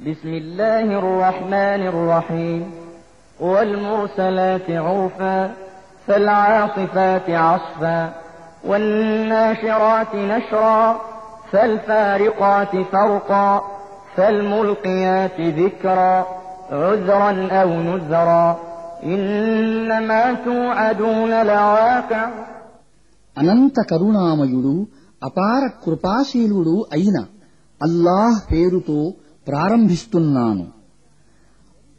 بسم الله الرحمن الرحيم والمرسلات عرفا فالعاصفات عصفا والناشرات نشرا فالفارقات فرقا فالملقيات ذكرا عذرا أو نذرا إنما توعدون لواقع అనంత కరుణామయుడు అపార కృపాశీలుడు అయిన అల్లాహ్ పేరుతో ప్రారంభిస్తున్నాను.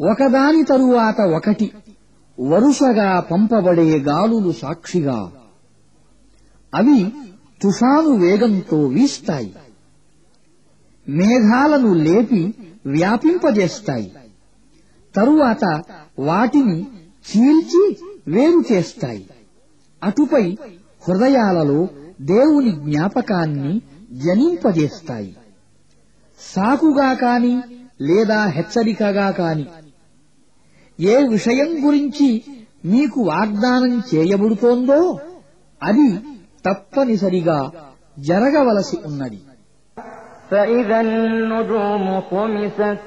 ఒకదాని తరువాత ఒకటి వరుసగా పంపబడే గాలులు సాక్షిగా. అవి తుఫాను వేగంతో వీస్తాయి. మేఘాలను లేపి వ్యాపింపజేస్తాయి. తరువాత వాటిని చీల్చి వేరు చేస్తాయి. అటుపై హృదయాలలో దేవుని జ్ఞాపకాన్ని జనింపజేస్తాయి. సాకుగా కాని లేదా హెచ్చరికగా కాని ఏ విషయం గురించి మీకు వాగ్దానం చేయబడుతోందో అది తప్పనిసరిగా జరగవలసి ఉన్నది فإذا النجوم طمست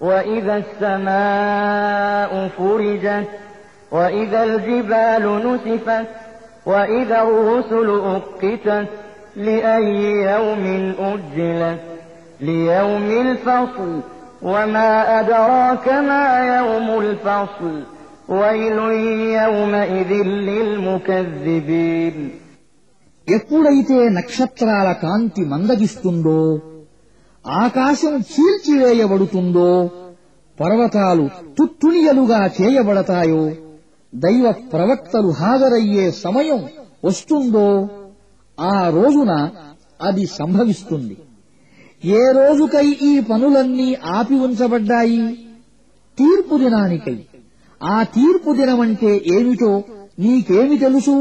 وإذا السماء فرجت وإذا الجبال نسفت وإذا الرسل أقتت لأي يوم أجلت ليوم الفصل وما أدراك ما يوم الفصل ويل يومئذ للمكذبين ఎప్పుడైతే నక్షత్రాల కాంతి మందగిస్తుందో ఆకాశం చీల్చివేయబడుతుందో పర్వతాలు తుత్తునియలుగా చేయబడతాయో దైవ ప్రవక్తలు హాజరయ్యే సమయం వస్తుందో ఆ రోజున అది సంభవిస్తుంది ఏ రోజుకై ఈ పనులన్నీ ఆపి ఉంచబడ్డాయి తీర్పు దినానికై ఆ తీర్పు దినమంటే ఏమిటో నీకేమి తెలుసు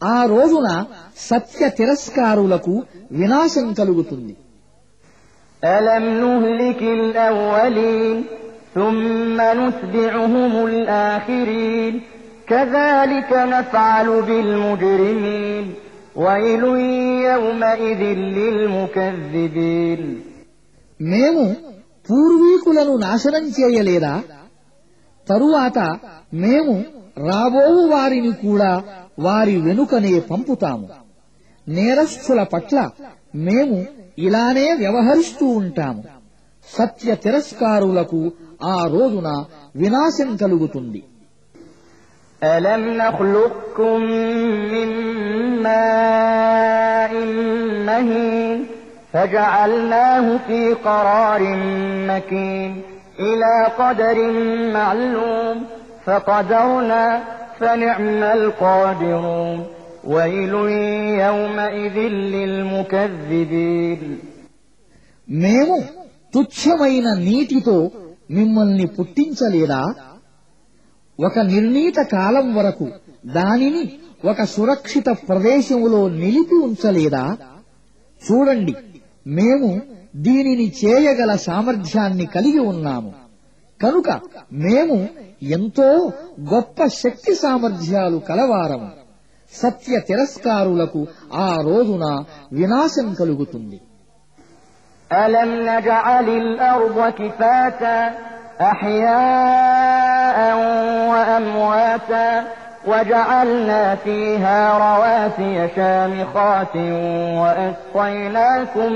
ఆ రోజున సత్య తిరస్కారులకు వినాశం కలుగుతుంది ألم نهلك الأولين ثم نتبعهم الآخرين كذلك نفعل بالمجرمين మేము పూర్వీకులను నాశనం చేయలేదా? తరువాత మేము రాబోవు వారిని కూడా వారి వెనుకనే పంపుతాము. నేరస్థుల పట్ల మేము ఇలానే వ్యవహరిస్తూ ఉంటాము. సత్య తిరస్కారులకు ఆ రోజున వినాశం కలుగుతుంది. ألم نخلقكم من ماء مهين فجعلناه في قرار مكين إلى قدر معلوم فقدرنا فنعم القادرون ويل يومئذ للمكذبين మేము తుచ్చమైన నీటితో మిమ్మల్ని పుట్టించలేదా ఒక నిర్ణీత కాలం వరకు దానిని ఒక సురక్షిత ప్రదేశంలో నిలిపి ఉంచలేదా చూడండి మేము దీనిని చేయగల సామర్థ్యాన్ని కలిగి ఉన్నాము కనుక మేము ఎంతో గొప్ప శక్తి సామర్థ్యాలు కలవారము సత్య తిరస్కారులకు ఆ రోజున వినాశం కలుగుతుంది ألم نجعل الأرض كفاتا أحياء وأمواتا وجعلنا فيها رواسي شامخات وأسقيناكم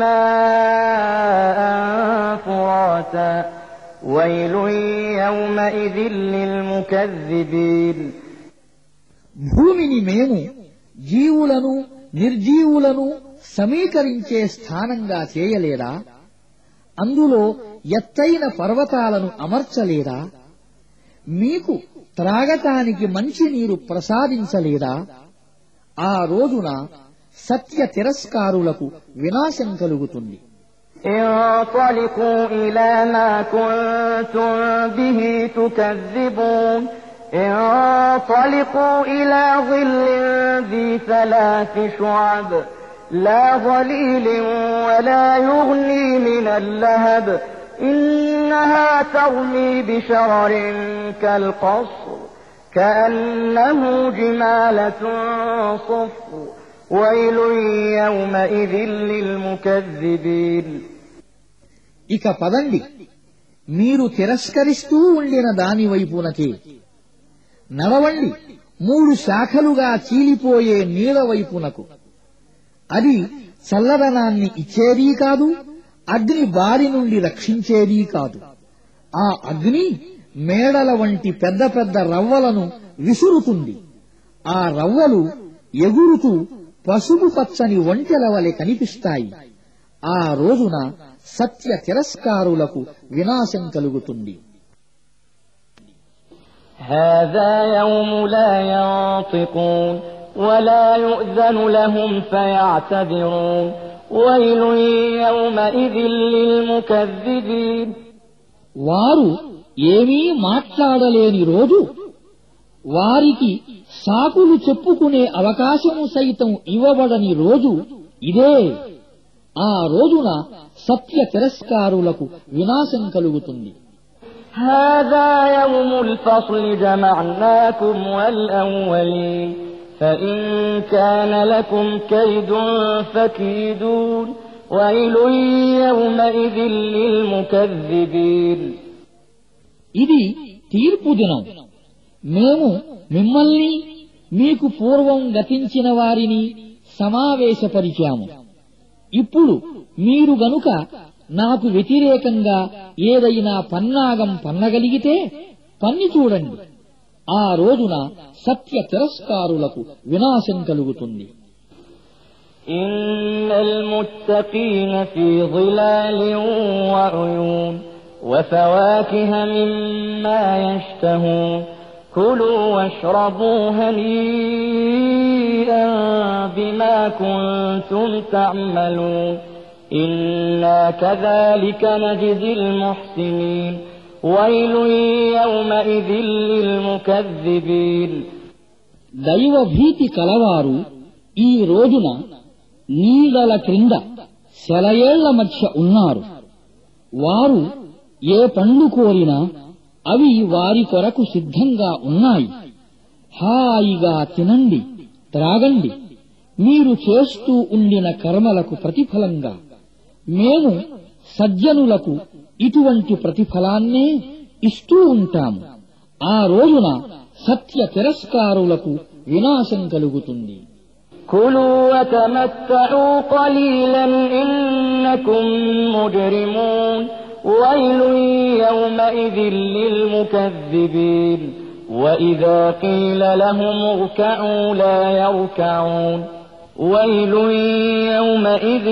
ماء فراتا ويل يومئذ للمكذبين భూమిని మేము జీవులను నిర్జీవులను సమీకరించే స్థానంగా చేయలేదా అందులో ఎత్తైన పర్వతాలను అమర్చలేదా మీకు త్రాగటానికి మంచినీరు ప్రసాదించలేదా ఆ రోజున సత్య తిరస్కారులకు వినాశం కలుగుతుంది انطلقوا إلى ما كنتم به تكذبون انطلقوا إلى ظل ذي ثلاث شعب لا ظليل ولا يغني من اللهب إنها ترمي بشرر كالقصر كأنه جمالة صفر ويل يومئذ للمكذبين ఇక పదండి మీరు తిరస్కరిస్తూ ఉండిన దాని వైపునకే నడవండి మూడు శాఖలుగా చీలిపోయే నీడ వైపునకు అది చల్లదనాన్ని ఇచ్చేదీ కాదు అగ్ని బారి నుండి రక్షించేదీ కాదు ఆ అగ్ని మేడల వంటి పెద్ద పెద్ద రవ్వలను విసురుతుంది ఆ రవ్వలు ఎగురుతూ పసుపు పచ్చని ఒంటెల వలె కనిపిస్తాయి ఆ రోజున సత్య తిరస్కారులకు వినాశం కలుగుతుంది هذا يوم لا ينطقون ولا يؤذن لهم فيعتذرون ويل يومئذ للمكذبين వారు ఏమీ మాట్లాడలేని రోజు వారికి సాకులు చెప్పుకునే అవకాశము సైతం ఇవ్వబడని రోజు ఇదే ఆ రోజున సత్య తిరస్కారులకు వినాశం కలుగుతుంది هذا يوم الفصل جمعناكم والأولين فإن كان لكم كيد فكيدون ويل يومئذ للمكذبين ఇది తీర్పు దినం మేము మిమ్మల్ని మీకు పూర్వం గతించిన వారిని సమావేశపరిచాము ఇప్పుడు మీరు గనుక నాకు వ్యతిరేకంగా ఏదైనా పన్నాగం పన్నగలిగితే పన్ని చూడండి ఆ రోజున సత్య తిరస్కారులకు వినాశం కలుగుతుంది إن المتقين في ظلال وعيون وفواكه مما يشتهون كلوا واشربوا هنيئا بما كنتم تعملون إنا كذلك نجزي المحسنين ويل يومئذ للمكذبين దైవ భీతి కలవారు ఈ రోజున నీడల క్రింద శలయేళ్ళ మధ్య ఉన్నారు. వారు ఏ పండ్లు కోరినా అవి వారి కొరకు సిద్ధంగా ఉన్నాయి. హాయిగా తినండి త్రాగండి. మీరు చేస్తూ ఉండిన కర్మలకు ప్రతిఫలంగా. మేము సజ్జనులకు ఇటువంటి ప్రతిఫలాన్నే ఇస్తూ ఉంటాము ఆ రోజున సత్య తిరస్కారులకు వినాశం కలుగుతుంది كلوا وتمتعوا قليلا إنكم مجرمون ويل يومئذ للمكذبين وإذا قيل لهم اركعوا لا يركعون ويل يومئذ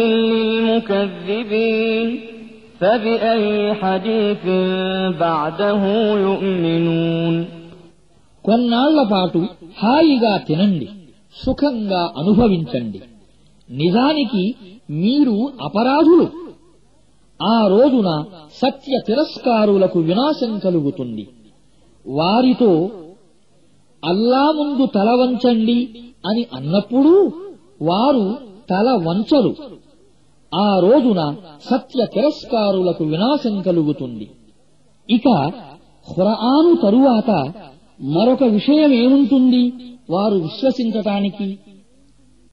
للمكذبين కొన్నాళ్ళ పాటు హాయిగా తినండి సుఖంగా అనుభవించండి. నిజానికి మీరు అపరాధులు. ఆ రోజున సత్య తిరస్కారులకు వినాశం కలుగుతుంది. వారితో అల్లా ముందు తల వంచండి అని అన్నప్పుడు వారు తల వంచరు. ఆ రోజున సత్య తిరస్కారులకు వినాశం కలుగుతుంది. ఇక ఖురాను తరువాత మరొక విషయమేముంటుంది? వారు విశ్వసించటానికి